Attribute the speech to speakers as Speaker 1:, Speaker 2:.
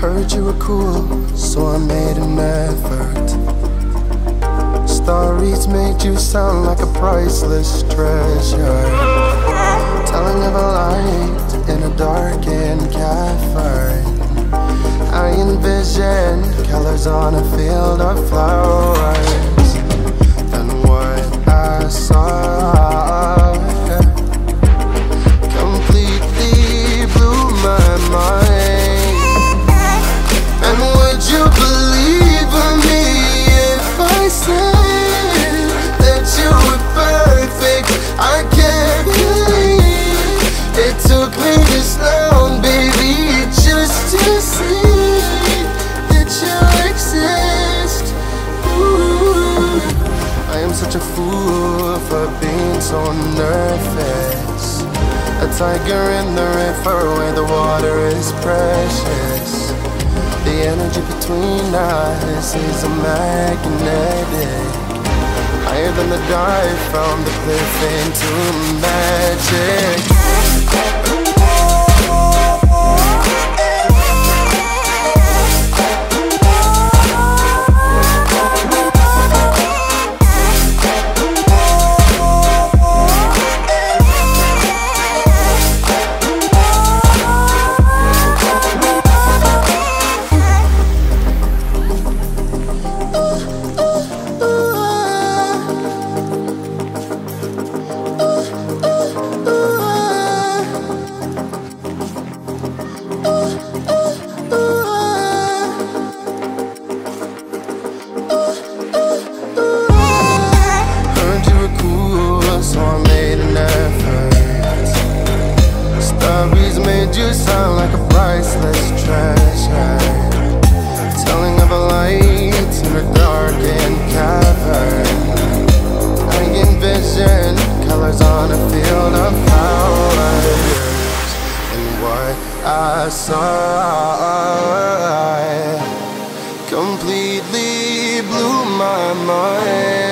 Speaker 1: Heard you were cool, so I made an effort. Stories made you sound like a priceless treasure. Telling of a light in a darkened cafe. I envisioned colors on a field of flowers. Such a fool for being so nervous. A tiger in the river where the water is precious. The energy between us is a magnetic. Higher than the dive from the cliff into magic. priceless treasure. Telling of a light in a darkened cavern. I envision colors on a field of flowers. And what I saw completely blew my mind.